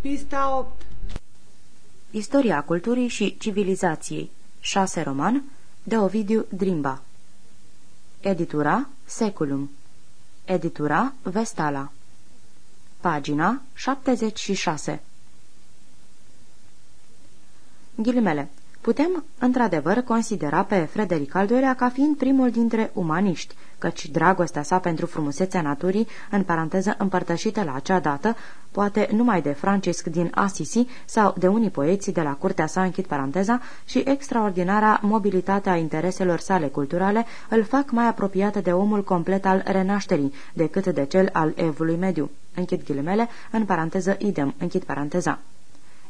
Pista 8 Istoria culturii și civilizației. 6 roman de Ovidiu Drimba. Editura Seculum. Editura Vestala. Pagina 76 Ghilimele Putem, într-adevăr, considera pe Frederic al II-lea ca fiind primul dintre umaniști, căci dragostea sa pentru frumusețea naturii, în paranteză împărtășită la acea dată, poate numai de Francisc din Assisi sau de unii poeți de la curtea sa, închid paranteza, și extraordinara mobilitatea intereselor sale culturale îl fac mai apropiată de omul complet al renașterii decât de cel al evului mediu. Închid ghilimele, în paranteză idem, închid paranteza.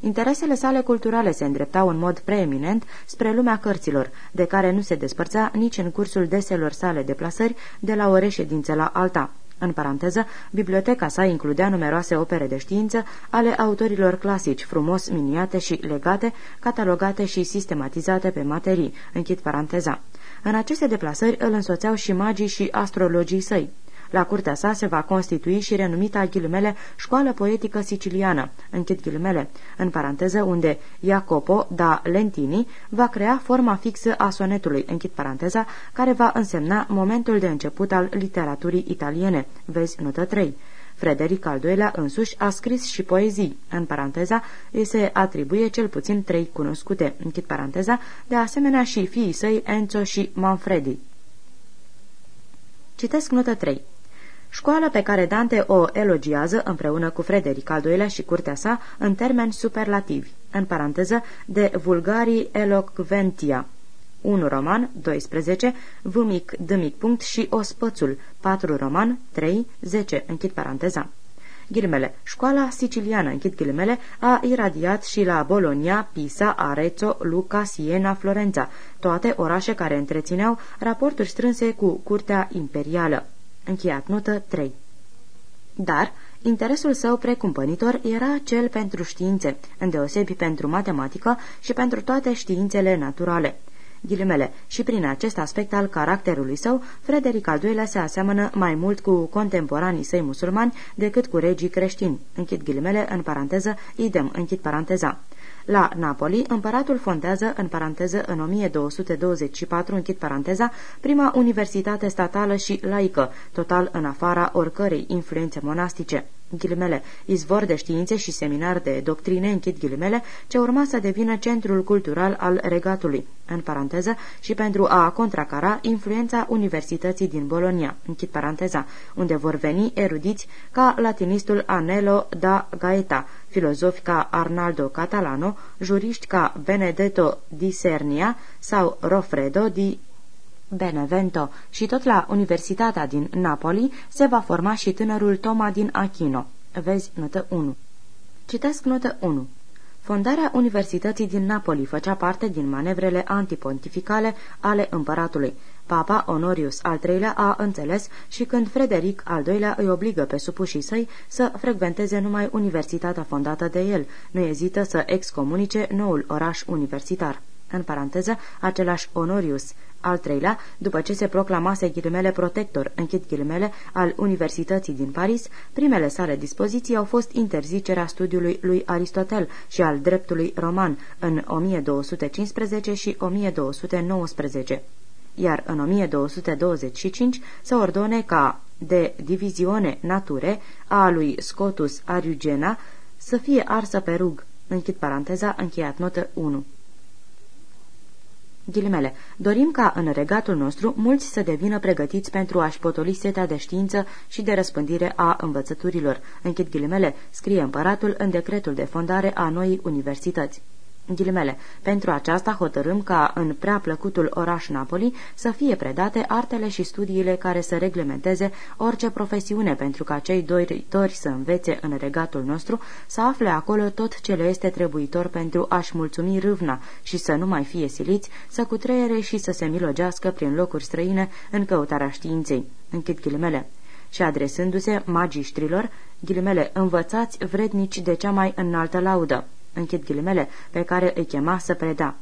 Interesele sale culturale se îndreptau în mod preeminent spre lumea cărților, de care nu se despărțea nici în cursul deselor sale deplasări de la o reședință la alta. În paranteză, biblioteca sa includea numeroase opere de știință ale autorilor clasici, frumos miniate și legate, catalogate și sistematizate pe materii. Închid paranteza. În aceste deplasări îl însoțeau și magii și astrologii săi. La curtea sa se va constitui și renumita ghilimele școală poetică siciliană, închid ghilimele, în paranteză unde Jacopo da Lentini va crea forma fixă a sonetului, închid paranteza, care va însemna momentul de început al literaturii italiene, vezi notă 3. Frederic al II-lea însuși a scris și poezii, în paranteza, îi se atribuie cel puțin trei cunoscute, închid paranteza, de asemenea și fiii săi Enzo și Manfredi. Citesc notă 3. Școală pe care Dante o elogiază împreună cu Frederic al II-lea și curtea sa în termeni superlativi, în paranteză de vulgarii elocventia. 1 roman, 12, V mic, D mic punct și Ospățul, 4 roman, 3, 10, închid paranteza. Ghilimele, școala siciliană, închid ghilimele, a iradiat și la Bologna, Pisa, Arezzo, Luca, Siena, Florența, toate orașe care întrețineau raporturi strânse cu curtea imperială. Încheiat notă 3. Dar, interesul său precumpănitor era cel pentru științe, îndeosebi pentru matematică și pentru toate științele naturale. Ghilimele, și prin acest aspect al caracterului său, Frederic al II-lea se aseamănă mai mult cu contemporanii săi musulmani decât cu regii creștini. Închid ghilimele, în paranteză, idem, închid paranteza. La Napoli, împăratul fondează, în paranteză, în 1224, închid paranteza, prima universitate statală și laică, total în afara oricărei influențe monastice ghilimele, izvor de științe și seminar de doctrine, închid ghilimele, ce urma să devină centrul cultural al regatului, în paranteză, și pentru a contracara influența Universității din Bologna, închid paranteza, unde vor veni erudiți ca latinistul Anelo da Gaeta, filozofi ca Arnaldo Catalano, juriști ca Benedetto di Sernia sau Rofredo di Benevento și tot la Universitatea din Napoli se va forma și tânărul Toma din Achino. Vezi notă 1. Citesc notă 1. Fondarea Universității din Napoli făcea parte din manevrele antipontificale ale împăratului. Papa Honorius al III-lea a înțeles și când Frederic al II-lea îi obligă pe supușii săi să frecventeze numai universitatea fondată de el, nu ezită să excomunice noul oraș universitar. În paranteză, același Honorius al treilea, după ce se proclamase ghilimele protector, închid ghilimele, al Universității din Paris, primele sale dispoziții au fost interzicerea studiului lui Aristotel și al dreptului roman în 1215 și 1219 iar în 1225 se ordone ca de divizione nature a lui Scotus Ariugena să fie arsă pe rug. Închid paranteza, încheiat notă 1. Ghilimele, dorim ca în regatul nostru mulți să devină pregătiți pentru a-și potoli setea de știință și de răspândire a învățăturilor. Închid ghilimele, scrie împăratul în decretul de fondare a noii universități. Ghilimele. Pentru aceasta hotărâm ca în prea plăcutul oraș Napoli să fie predate artele și studiile care să reglementeze orice profesiune pentru ca cei doritori să învețe în regatul nostru să afle acolo tot ce le este trebuitor pentru a-și mulțumi râvna și să nu mai fie siliți să cutreiere și să se milogească prin locuri străine în căutarea științei. Închid ghilimele și adresându-se magiștrilor, ghilimele învățați vrednici de cea mai înaltă laudă închid ghilimele, pe care îi chema să preda.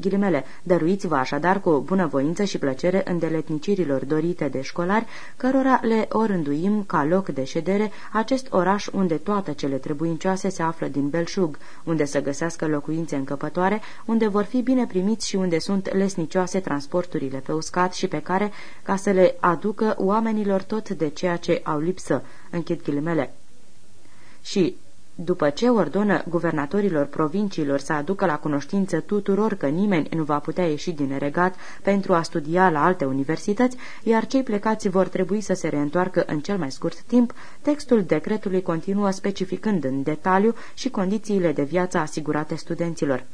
Ghilimele, dăruiți-vă așadar cu bunăvoință și plăcere îndeletnicirilor dorite de școlari, cărora le orânduim ca loc de ședere acest oraș unde toate cele trebuincioase se află din belșug, unde să găsească locuințe încăpătoare, unde vor fi bine primiți și unde sunt lesnicioase transporturile pe uscat și pe care, ca să le aducă oamenilor tot de ceea ce au lipsă. Închid ghilimele. Și după ce ordonă guvernatorilor provinciilor să aducă la cunoștință tuturor că nimeni nu va putea ieși din regat pentru a studia la alte universități, iar cei plecați vor trebui să se reîntoarcă în cel mai scurt timp, textul decretului continuă specificând în detaliu și condițiile de viață asigurate studenților.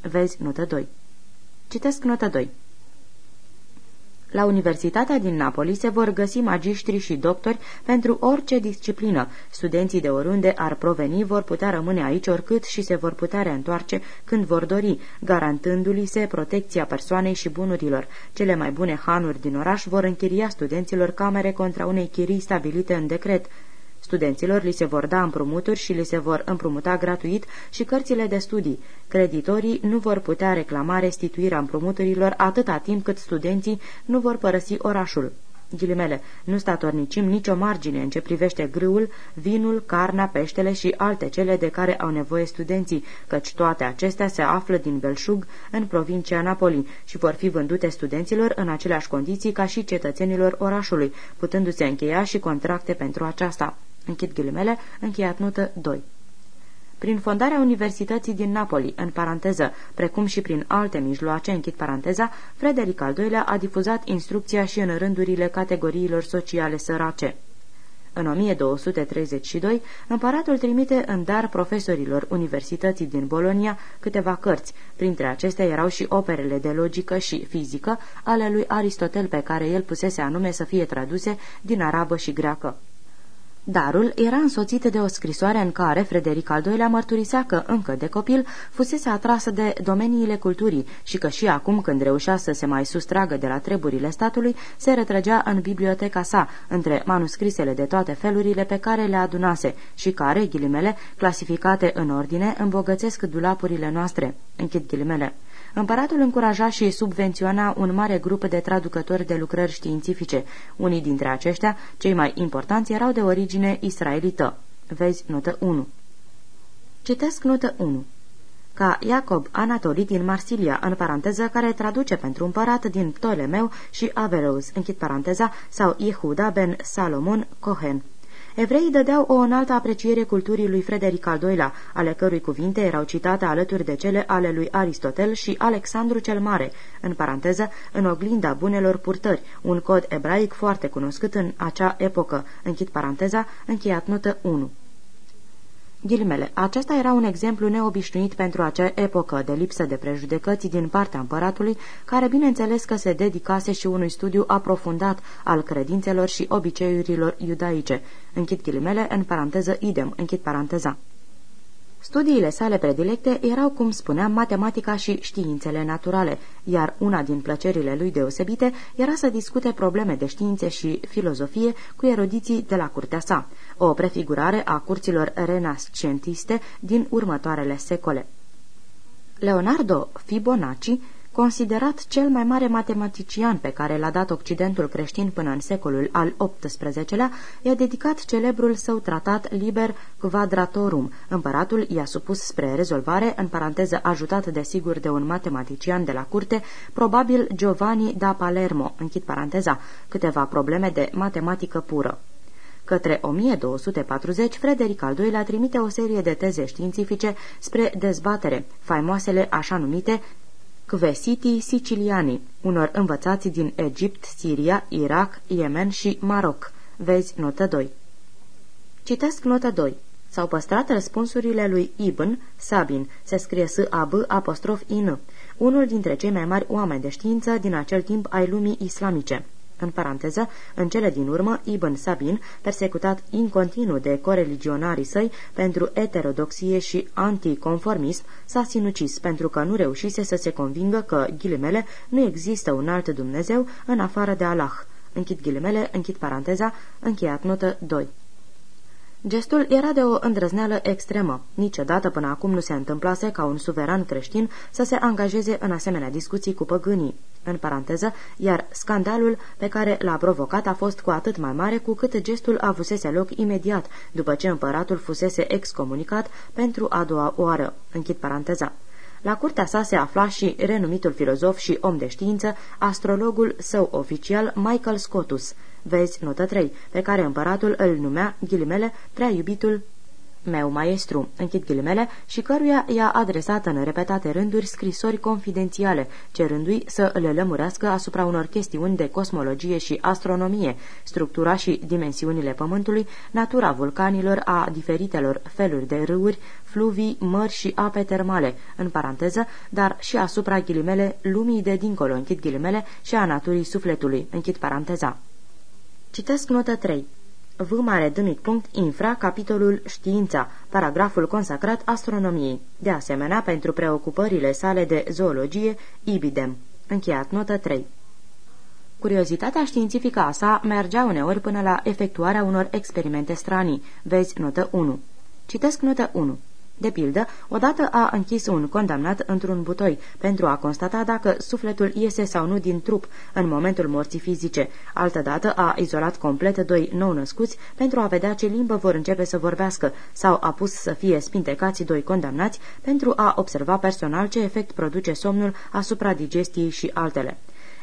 Vezi notă 2. Citesc notă 2. La Universitatea din Napoli se vor găsi magiștri și doctori pentru orice disciplină. Studenții de oriunde ar proveni vor putea rămâne aici oricât și se vor putea reîntoarce când vor dori, garantându-li se protecția persoanei și bunurilor. Cele mai bune hanuri din oraș vor închiria studenților camere contra unei chirii stabilite în decret. Studenților li se vor da împrumuturi și li se vor împrumuta gratuit și cărțile de studii. Creditorii nu vor putea reclama restituirea împrumuturilor atâta timp cât studenții nu vor părăsi orașul. Ghilimele, nu statornicim nicio margine în ce privește grâul, vinul, carnea, peștele și alte cele de care au nevoie studenții, căci toate acestea se află din Belșug, în provincia Napoli, și vor fi vândute studenților în aceleași condiții ca și cetățenilor orașului, putându-se încheia și contracte pentru aceasta. Închid ghilimele, încheiat notă 2. Prin fondarea Universității din Napoli, în paranteză, precum și prin alte mijloace, închid paranteza, Frederic al II-lea a difuzat instrucția și în rândurile categoriilor sociale sărace. În 1232, împăratul trimite în dar profesorilor Universității din Bolonia câteva cărți, printre acestea erau și operele de logică și fizică ale lui Aristotel pe care el pusese anume să fie traduse din arabă și greacă. Darul era însoțit de o scrisoare în care Frederic al II-lea mărturisea că, încă de copil, fusese atrasă de domeniile culturii și că și acum, când reușea să se mai sustragă de la treburile statului, se retrăgea în biblioteca sa, între manuscrisele de toate felurile pe care le adunase și care, ghilimele, clasificate în ordine, îmbogățesc dulapurile noastre. Închid ghilimele. Împăratul încuraja și subvenționa un mare grup de traducători de lucrări științifice. Unii dintre aceștia, cei mai importanți, erau de origine israelită. Vezi notă 1. Citesc notă 1 ca Iacob Anatoli din Marsilia, în paranteză, care traduce pentru împărat din Ptolemeu și Averroes, închid paranteza, sau Yehuda ben Salomon Cohen. Evreii dădeau o înaltă apreciere culturii lui Frederic al II-lea, ale cărui cuvinte erau citate alături de cele ale lui Aristotel și Alexandru cel Mare, în paranteză, în oglinda bunelor purtări, un cod ebraic foarte cunoscut în acea epocă, închid paranteza, încheiat notă 1. Ghilimele, acesta era un exemplu neobișnuit pentru acea epocă de lipsă de prejudecăți din partea împăratului, care bineînțeles că se dedicase și unui studiu aprofundat al credințelor și obiceiurilor iudaice. Închid ghilimele, în paranteză idem, închid paranteza. Studiile sale predilecte erau, cum spuneam, matematica și științele naturale, iar una din plăcerile lui deosebite era să discute probleme de științe și filozofie cu erudiții de la curtea sa, o prefigurare a curților renascentiste din următoarele secole. Leonardo Fibonacci Considerat cel mai mare matematician pe care l-a dat Occidentul creștin până în secolul al XVIII-lea, i-a dedicat celebrul său tratat Liber Quadratorum. Împăratul i-a supus spre rezolvare, în paranteză ajutat de sigur de un matematician de la curte, probabil Giovanni da Palermo, închid paranteza, câteva probleme de matematică pură. Către 1240, Frederic al II-lea trimite o serie de teze științifice spre dezbatere, faimoasele așa numite Kvesitii siciliani, unor învățați din Egipt, Siria, Irak, Yemen și Maroc. Vezi notă 2. Citesc notă 2. S-au păstrat răspunsurile lui Ibn Sabin, se scrie S-A-B apostrof I-N, unul dintre cei mai mari oameni de știință din acel timp ai lumii islamice. În paranteză, în cele din urmă, Ibn Sabin, persecutat in continuu de coreligionarii săi pentru eterodoxie și anticonformism, s-a sinucis pentru că nu reușise să se convingă că, ghilimele, nu există un alt Dumnezeu în afară de Allah. Închid ghilimele, închid paranteza, încheiat notă 2. Gestul era de o îndrăzneală extremă. Niciodată până acum nu se întâmplase ca un suveran creștin să se angajeze în asemenea discuții cu păgânii. În paranteză, iar scandalul pe care l-a provocat a fost cu atât mai mare cu cât gestul avusese loc imediat, după ce împăratul fusese excomunicat pentru a doua oară. Închid paranteza. La curtea sa se afla și renumitul filozof și om de știință, astrologul său oficial Michael Scotus, Vezi notă 3, pe care împăratul îl numea, ghilimele, prea iubitul meu maestru, închid ghilimele, și căruia i-a adresat în repetate rânduri scrisori confidențiale, cerându-i să le lămurească asupra unor chestiuni de cosmologie și astronomie, structura și dimensiunile pământului, natura vulcanilor, a diferitelor feluri de râuri, fluvii, mări și ape termale, în paranteză, dar și asupra ghilimele lumii de dincolo, închid ghilimele, și a naturii sufletului, închid paranteza. Citesc notă 3. V mare dâmic punct infra, capitolul Știința, paragraful consacrat astronomiei. De asemenea, pentru preocupările sale de zoologie, ibidem. Încheiat notă 3. Curiozitatea științifică a sa mergea uneori până la efectuarea unor experimente stranii. Vezi notă 1. Citesc notă 1. De pildă, odată a închis un condamnat într-un butoi pentru a constata dacă sufletul iese sau nu din trup în momentul morții fizice. Altădată a izolat complet doi nou-născuți pentru a vedea ce limbă vor începe să vorbească sau a pus să fie spintecați doi condamnați pentru a observa personal ce efect produce somnul asupra digestiei și altele.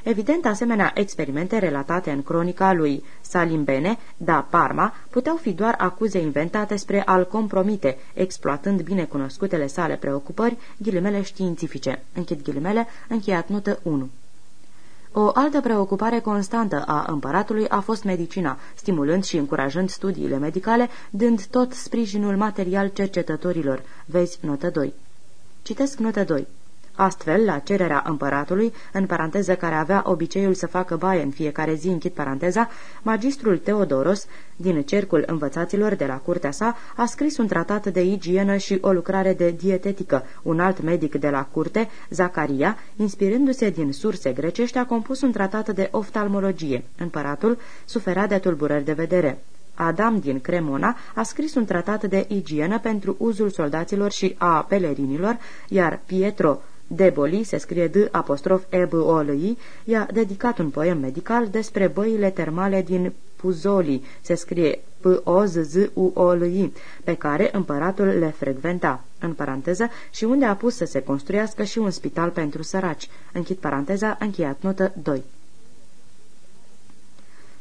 Evident, asemenea experimente relatate în cronica lui Salimbene, da Parma, puteau fi doar acuze inventate spre a-l compromite, exploatând binecunoscutele sale preocupări, ghilimele științifice. Închid ghilimele, încheiat notă 1. O altă preocupare constantă a împăratului a fost medicina, stimulând și încurajând studiile medicale, dând tot sprijinul material cercetătorilor. Vezi notă 2. Citesc notă 2. Astfel, la cererea împăratului, în paranteză care avea obiceiul să facă baie în fiecare zi, închid paranteza, magistrul Teodoros, din cercul învățaților de la curtea sa, a scris un tratat de igienă și o lucrare de dietetică. Un alt medic de la curte, Zacaria, inspirându-se din surse grecești, a compus un tratat de oftalmologie. Împăratul suferea de tulburări de vedere. Adam din Cremona a scris un tratat de igienă pentru uzul soldaților și a pelerinilor, iar Pietro Deboli, se scrie D apostrof e b o l i i-a dedicat un poem medical despre băile termale din Puzoli, se scrie p o z z u o l i pe care împăratul le frecventa, în paranteză, și unde a pus să se construiască și un spital pentru săraci. Închid paranteza, încheiat notă 2.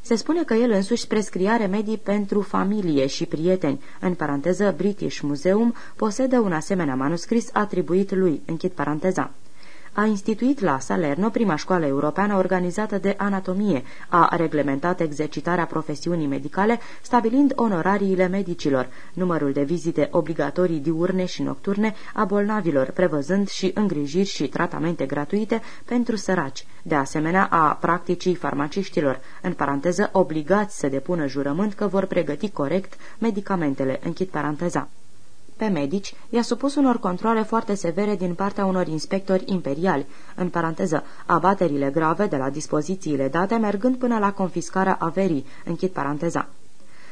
Se spune că el însuși prescria remedii pentru familie și prieteni. În paranteză, British Museum posedă un asemenea manuscris atribuit lui. Închid paranteza a instituit la Salerno prima școală europeană organizată de anatomie, a reglementat exercitarea profesiunii medicale, stabilind onorariile medicilor, numărul de vizite obligatorii diurne și nocturne a bolnavilor, prevăzând și îngrijiri și tratamente gratuite pentru săraci, de asemenea a practicii farmaciștilor, în paranteză obligați să depună jurământ că vor pregăti corect medicamentele, închid paranteza pe medici, i-a supus unor controle foarte severe din partea unor inspectori imperiali, în paranteză, abaterile grave de la dispozițiile date mergând până la confiscarea averii, închid paranteza.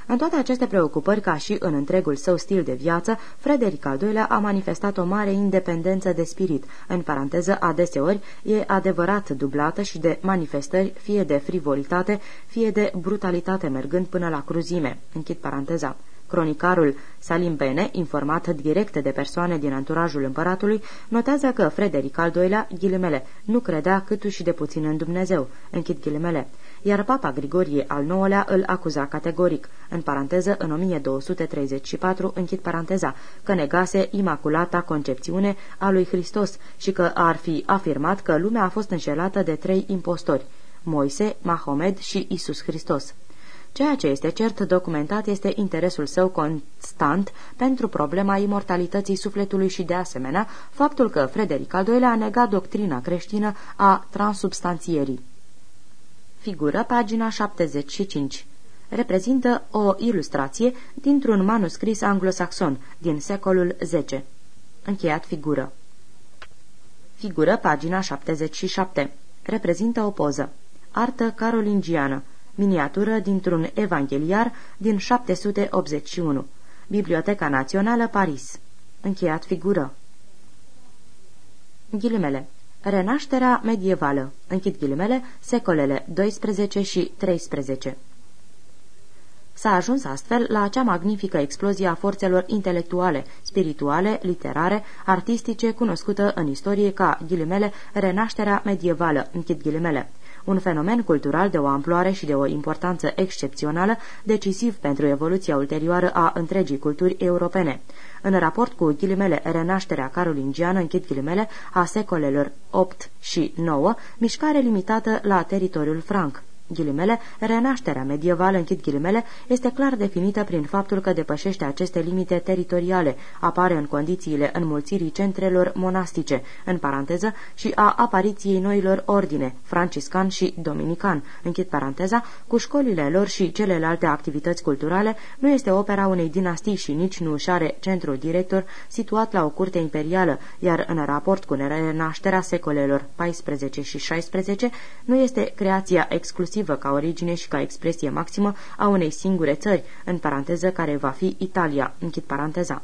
În toate aceste preocupări, ca și în întregul său stil de viață, Frederic al II-lea a manifestat o mare independență de spirit, în paranteză, adeseori e adevărat dublată și de manifestări fie de frivolitate, fie de brutalitate, mergând până la cruzime. Închid paranteza. Cronicarul Salim Bene, informat direct de persoane din anturajul împăratului, notează că Frederic al II-lea, ghilimele, nu credea câtuși de puțin în Dumnezeu, închid ghilimele, iar papa Grigorie al IX-lea îl acuza categoric, în paranteză în 1234, închid paranteza, că negase imaculata concepțiune a lui Hristos și că ar fi afirmat că lumea a fost înșelată de trei impostori, Moise, Mahomed și Isus Hristos. Ceea ce este cert documentat este interesul său constant pentru problema imortalității sufletului și, de asemenea, faptul că Frederic al II-lea a negat doctrina creștină a transubstanțierii. Figură pagina 75 reprezintă o ilustrație dintr-un manuscris anglosaxon din secolul X. Încheiat figură. Figură pagina 77. Reprezintă o poză. Artă carolingiană miniatură dintr-un evangheliar din 781. Biblioteca Națională, Paris. Încheiat figură. Ghilimele. Renașterea medievală. Închid ghilimele, secolele 12 și 13. S-a ajuns astfel la acea magnifică explozie a forțelor intelectuale, spirituale, literare, artistice, cunoscută în istorie ca, ghilimele, renașterea medievală, închid ghilimele un fenomen cultural de o amploare și de o importanță excepțională, decisiv pentru evoluția ulterioară a întregii culturi europene. În raport cu ghilimele renașterea carolingiană, închid ghilimele, a secolelor 8 și 9, mișcare limitată la teritoriul franc ghilimele, renașterea medievală, închid ghilimele, este clar definită prin faptul că depășește aceste limite teritoriale, apare în condițiile înmulțirii centrelor monastice, în paranteză, și a apariției noilor ordine, franciscan și dominican, închid paranteza, cu școlile lor și celelalte activități culturale, nu este opera unei dinastii și nici nu își are centrul director situat la o curte imperială, iar în raport cu renașterea secolelor 14 și 16, nu este creația exclusivă exclusivă ca origine și ca expresie maximă a unei singure țări, în paranteză care va fi Italia, închid paranteza.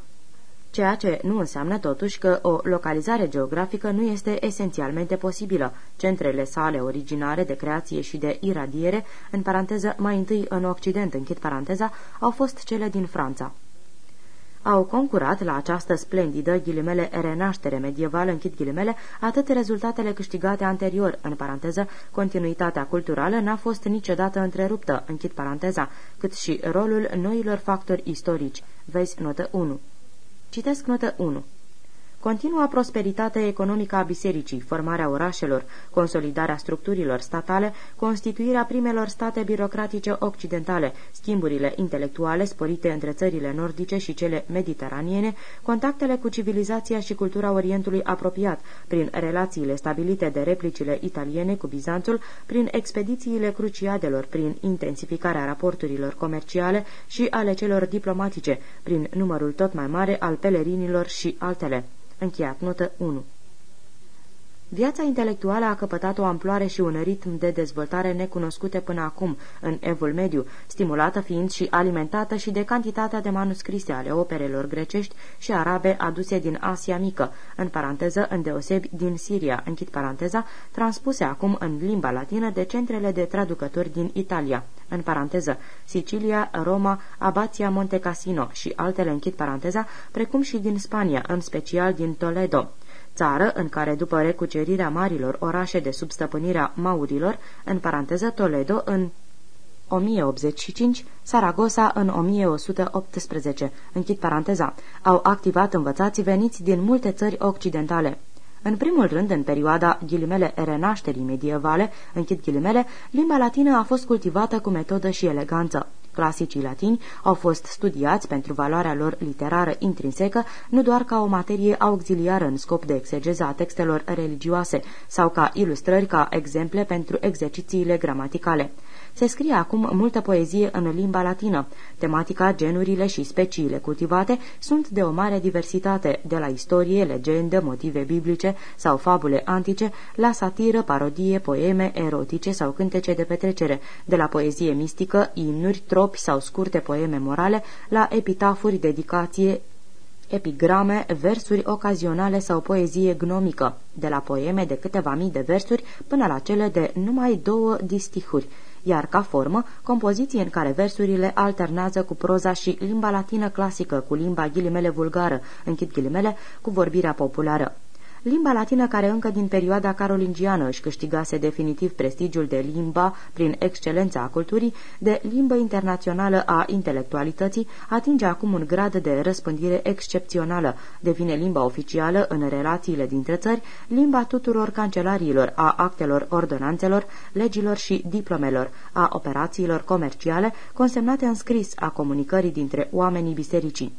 Ceea ce nu înseamnă totuși că o localizare geografică nu este esențialmente posibilă. Centrele sale originare de creație și de iradiere, în paranteză mai întâi în Occident, închid paranteza, au fost cele din Franța au concurat la această splendidă ghilimele renaștere medievală, închid ghilimele, atât rezultatele câștigate anterior, în paranteză, continuitatea culturală n-a fost niciodată întreruptă, închid paranteza, cât și rolul noilor factori istorici. Vezi notă 1. Citesc notă 1. Continua prosperitatea economică a bisericii, formarea orașelor, consolidarea structurilor statale, constituirea primelor state birocratice occidentale, schimburile intelectuale sporite între țările nordice și cele mediteraniene, contactele cu civilizația și cultura Orientului apropiat, prin relațiile stabilite de replicile italiene cu Bizanțul, prin expedițiile cruciadelor, prin intensificarea raporturilor comerciale și ale celor diplomatice, prin numărul tot mai mare al pelerinilor și altele. Încheiat. Notă 1 Viața intelectuală a căpătat o amploare și un ritm de dezvoltare necunoscute până acum în evul mediu, stimulată fiind și alimentată și de cantitatea de manuscrise ale operelor grecești și arabe aduse din Asia Mică, în paranteză îndeosebi din Siria, închid paranteza, transpuse acum în limba latină de centrele de traducători din Italia, în paranteză, Sicilia, Roma, Abația Monte Cassino și altele închid paranteza, precum și din Spania, în special din Toledo țară în care, după recucerirea marilor orașe de sub stăpânirea maurilor, în paranteză Toledo, în 1085, Saragossa în 1118, închid paranteza, au activat învățați veniți din multe țări occidentale. În primul rând, în perioada ghilimele renașterii medievale, închid ghilimele, limba latină a fost cultivată cu metodă și eleganță. Clasicii latini au fost studiați pentru valoarea lor literară intrinsecă, nu doar ca o materie auxiliară în scop de exegeza a textelor religioase sau ca ilustrări ca exemple pentru exercițiile gramaticale. Se scrie acum multă poezie în limba latină. Tematica, genurile și speciile cultivate sunt de o mare diversitate, de la istorie, legendă, motive biblice sau fabule antice, la satiră, parodie, poeme, erotice sau cântece de petrecere, de la poezie mistică, imnuri, tropi sau scurte poeme morale, la epitafuri, dedicație, epigrame, versuri ocazionale sau poezie gnomică, de la poeme de câteva mii de versuri până la cele de numai două distihuri iar ca formă, compoziții în care versurile alternează cu proza și limba latină clasică, cu limba ghilimele vulgară, închid ghilimele, cu vorbirea populară limba latină care încă din perioada carolingiană își câștigase definitiv prestigiul de limba prin excelența a culturii, de limbă internațională a intelectualității, atinge acum un grad de răspândire excepțională, devine limba oficială în relațiile dintre țări, limba tuturor cancelariilor, a actelor ordonanțelor, legilor și diplomelor, a operațiilor comerciale, consemnate în scris a comunicării dintre oamenii bisericii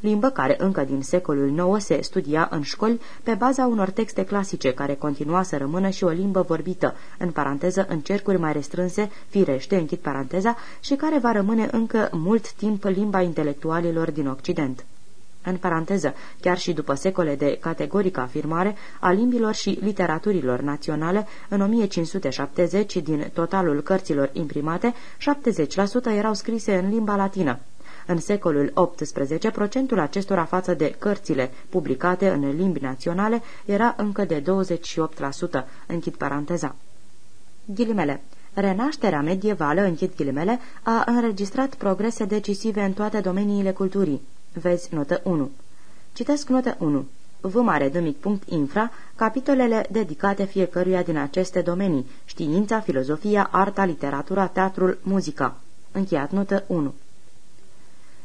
limbă care încă din secolul IX se studia în școli pe baza unor texte clasice care continua să rămână și o limbă vorbită, în paranteză în cercuri mai restrânse, firește, închid paranteza, și care va rămâne încă mult timp limba intelectualilor din Occident. În paranteză, chiar și după secole de categorică afirmare a limbilor și literaturilor naționale, în 1570 din totalul cărților imprimate, 70% erau scrise în limba latină. În secolul XVIII, procentul acestora față de cărțile publicate în limbi naționale era încă de 28%. Închid paranteza. Ghilimele. Renașterea medievală, închid ghilimele, a înregistrat progrese decisive în toate domeniile culturii. Vezi notă 1. Citesc notă 1. V mare de mic punct infra, capitolele dedicate fiecăruia din aceste domenii, știința, filozofia, arta, literatura, teatrul, muzica. Încheiat notă 1.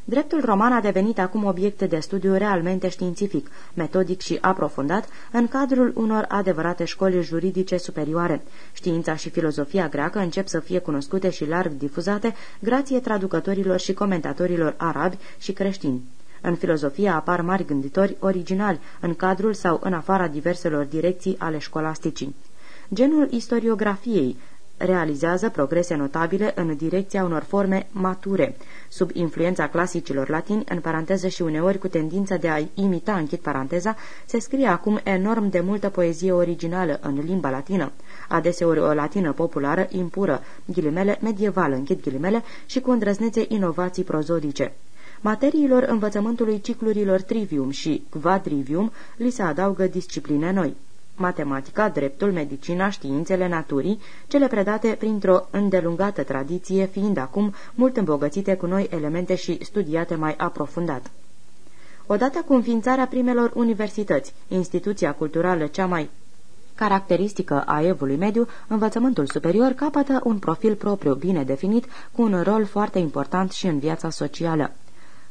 Dreptul roman a devenit acum obiect de studiu realmente științific, metodic și aprofundat în cadrul unor adevărate școli juridice superioare. Știința și filozofia greacă încep să fie cunoscute și larg difuzate grație traducătorilor și comentatorilor arabi și creștini. În filozofie apar mari gânditori originali, în cadrul sau în afara diverselor direcții ale școlasticii. Genul istoriografiei realizează progrese notabile în direcția unor forme mature, sub influența clasicilor latini, în paranteză și uneori cu tendința de a imita, închid paranteza, se scrie acum enorm de multă poezie originală în limba latină, adeseori o latină populară, impură, ghilimele, medievală, închid ghilimele, și cu îndrăznețe inovații prozodice. Materiilor învățământului ciclurilor trivium și quadrivium li se adaugă discipline noi. Matematica, dreptul, medicina, științele naturii, cele predate printr-o îndelungată tradiție, fiind acum mult îmbogățite cu noi elemente și studiate mai aprofundat. Odată cu înființarea primelor universități, instituția culturală cea mai caracteristică a evului mediu, învățământul superior capătă un profil propriu bine definit, cu un rol foarte important și în viața socială.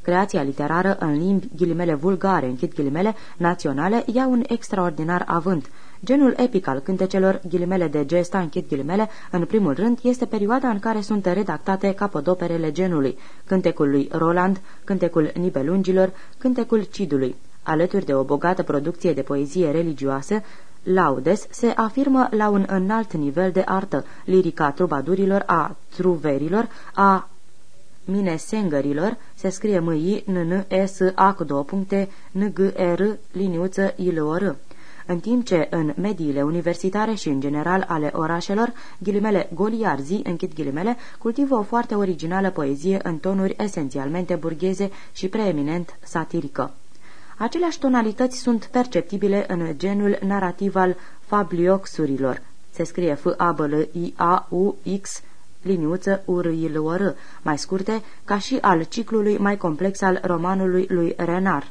Creația literară în limbi ghilimele vulgare, închid ghilimele, naționale, ia un extraordinar avânt. Genul epic al cântecelor, ghilimele de gesta, închid ghilimele, în primul rând, este perioada în care sunt redactate capodoperele genului, cântecul lui Roland, cântecul Nibelungilor, cântecul Cidului. Alături de o bogată producție de poezie religioasă, Laudes se afirmă la un înalt nivel de artă, lirica trubadurilor, a truverilor, a minesengărilor se scrie m i n n s a c puncte n g r liniuță i l o r în timp ce în mediile universitare și în general ale orașelor, ghilimele goliarzi, închid ghilimele, cultivă o foarte originală poezie în tonuri esențialmente burgheze și preeminent satirică. Aceleași tonalități sunt perceptibile în genul narrativ al fablioxurilor. Se scrie f a b l i a u x liniuță urâilor, mai scurte, ca și al ciclului mai complex al romanului lui Renard.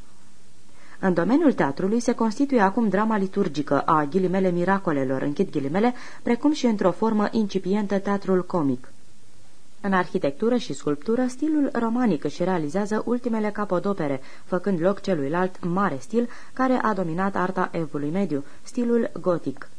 În domeniul teatrului se constituie acum drama liturgică a ghilimele miracolelor, închid ghilimele, precum și într-o formă incipientă teatrul comic. În arhitectură și sculptură, stilul romanic își realizează ultimele capodopere, făcând loc celuilalt mare stil care a dominat arta evului mediu, stilul gotic.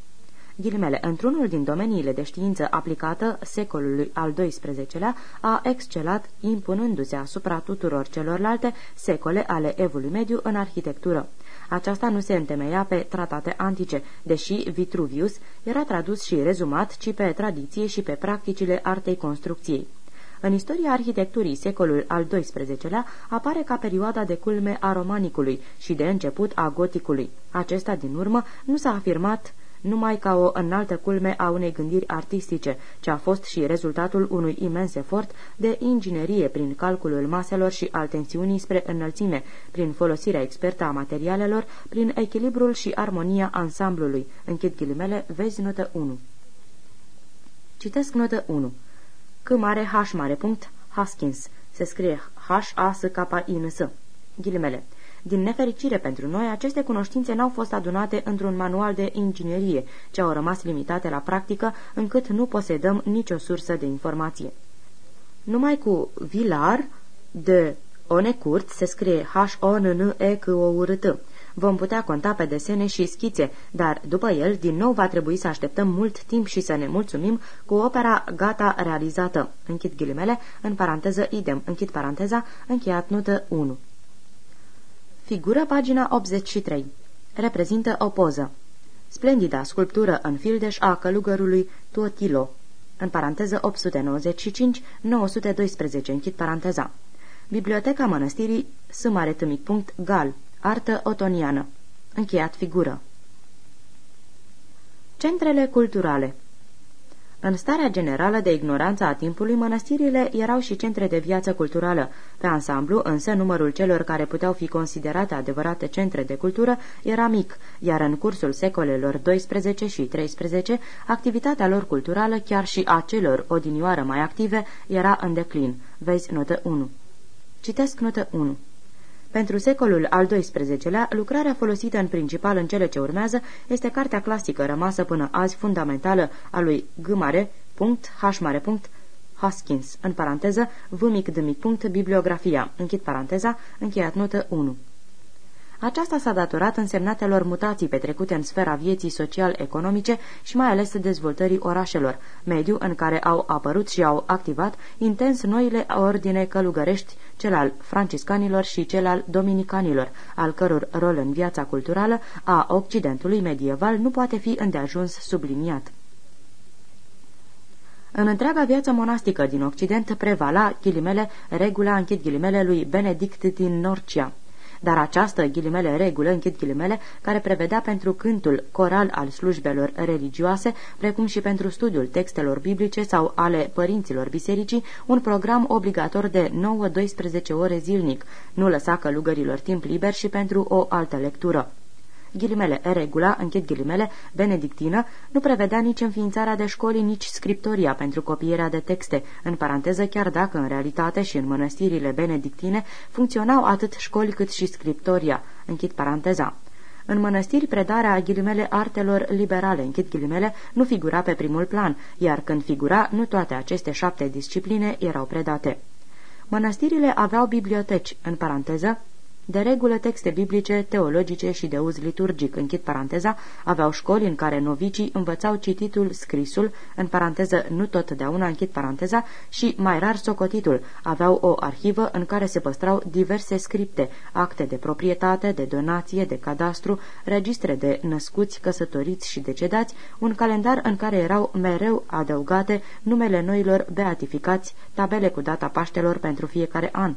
Ghilimele, într-unul din domeniile de știință aplicată secolului al XII-lea, a excelat impunându-se asupra tuturor celorlalte secole ale evului mediu în arhitectură. Aceasta nu se întemeia pe tratate antice, deși Vitruvius era tradus și rezumat, ci pe tradiție și pe practicile artei construcției. În istoria arhitecturii secolul al XII-lea apare ca perioada de culme a romanicului și de început a goticului. Acesta, din urmă, nu s-a afirmat numai ca o înaltă culme a unei gândiri artistice, ce a fost și rezultatul unui imens efort de inginerie prin calculul maselor și al tensiunii spre înălțime, prin folosirea expertă a materialelor, prin echilibrul și armonia ansamblului. Închid ghilimele, vezi notă 1. Citesc notă 1. C mare H mare punct Haskins. Se scrie H-A-S-K-I-N-S. Ghilimele. Din nefericire pentru noi, aceste cunoștințe n-au fost adunate într-un manual de inginerie, ce au rămas limitate la practică, încât nu posedăm nicio sursă de informație. Numai cu Vilar de Onecurt se scrie H-O-N-N-E-C-O-U-R-T. Vom putea conta pe desene și schițe, dar după el din nou va trebui să așteptăm mult timp și să ne mulțumim cu opera gata realizată. Închid ghilimele, în paranteză idem, închid paranteza, încheiat notă 1. Figură pagina 83. Reprezintă o poză. Splendida sculptură în fildeș a călugărului Tuotilo. În paranteză 895-912, închid paranteza. Biblioteca mănăstirii punct Gal. Artă otoniană. Încheiat figură. Centrele culturale În starea generală de ignoranță a timpului, mănăstirile erau și centre de viață culturală. Pe ansamblu, însă, numărul celor care puteau fi considerate adevărate centre de cultură era mic, iar în cursul secolelor 12 și 13, activitatea lor culturală, chiar și a celor odinioară mai active, era în declin. Vezi notă 1. Citesc notă 1. Pentru secolul al XII-lea, lucrarea folosită în principal în cele ce urmează este cartea clasică rămasă până azi fundamentală a lui G. Mare, punct, H. Mare, punct, Hoskins, în paranteză, V. mic, D. mic, punct, bibliografia, închid paranteza, încheiat notă 1. Aceasta s-a datorat însemnatelor mutații petrecute în sfera vieții social-economice și mai ales dezvoltării orașelor, mediu în care au apărut și au activat intens noile ordine călugărești, cel al franciscanilor și cel al dominicanilor, al căror rol în viața culturală a Occidentului medieval nu poate fi îndeajuns subliniat. În întreaga viață monastică din Occident prevala, ghilimele, regula, închid ghilimele, lui Benedict din Norcia dar această ghilimele regulă, închid ghilimele, care prevedea pentru cântul coral al slujbelor religioase, precum și pentru studiul textelor biblice sau ale părinților bisericii, un program obligator de 9-12 ore zilnic, nu lăsa călugărilor timp liber și pentru o altă lectură ghilimele, regula, închid ghilimele, benedictină, nu prevedea nici înființarea de școli, nici scriptoria pentru copierea de texte, în paranteză chiar dacă în realitate și în mănăstirile benedictine funcționau atât școli cât și scriptoria, închid paranteza. În mănăstiri, predarea ghilimele artelor liberale, închid ghilimele, nu figura pe primul plan, iar când figura, nu toate aceste șapte discipline erau predate. Mănăstirile aveau biblioteci, în paranteză, de regulă, texte biblice, teologice și de uz liturgic, închid paranteza, aveau școli în care novicii învățau cititul, scrisul, în paranteză nu totdeauna, închid paranteza, și mai rar socotitul. Aveau o arhivă în care se păstrau diverse scripte, acte de proprietate, de donație, de cadastru, registre de născuți, căsătoriți și decedați, un calendar în care erau mereu adăugate numele noilor beatificați, tabele cu data Paștelor pentru fiecare an.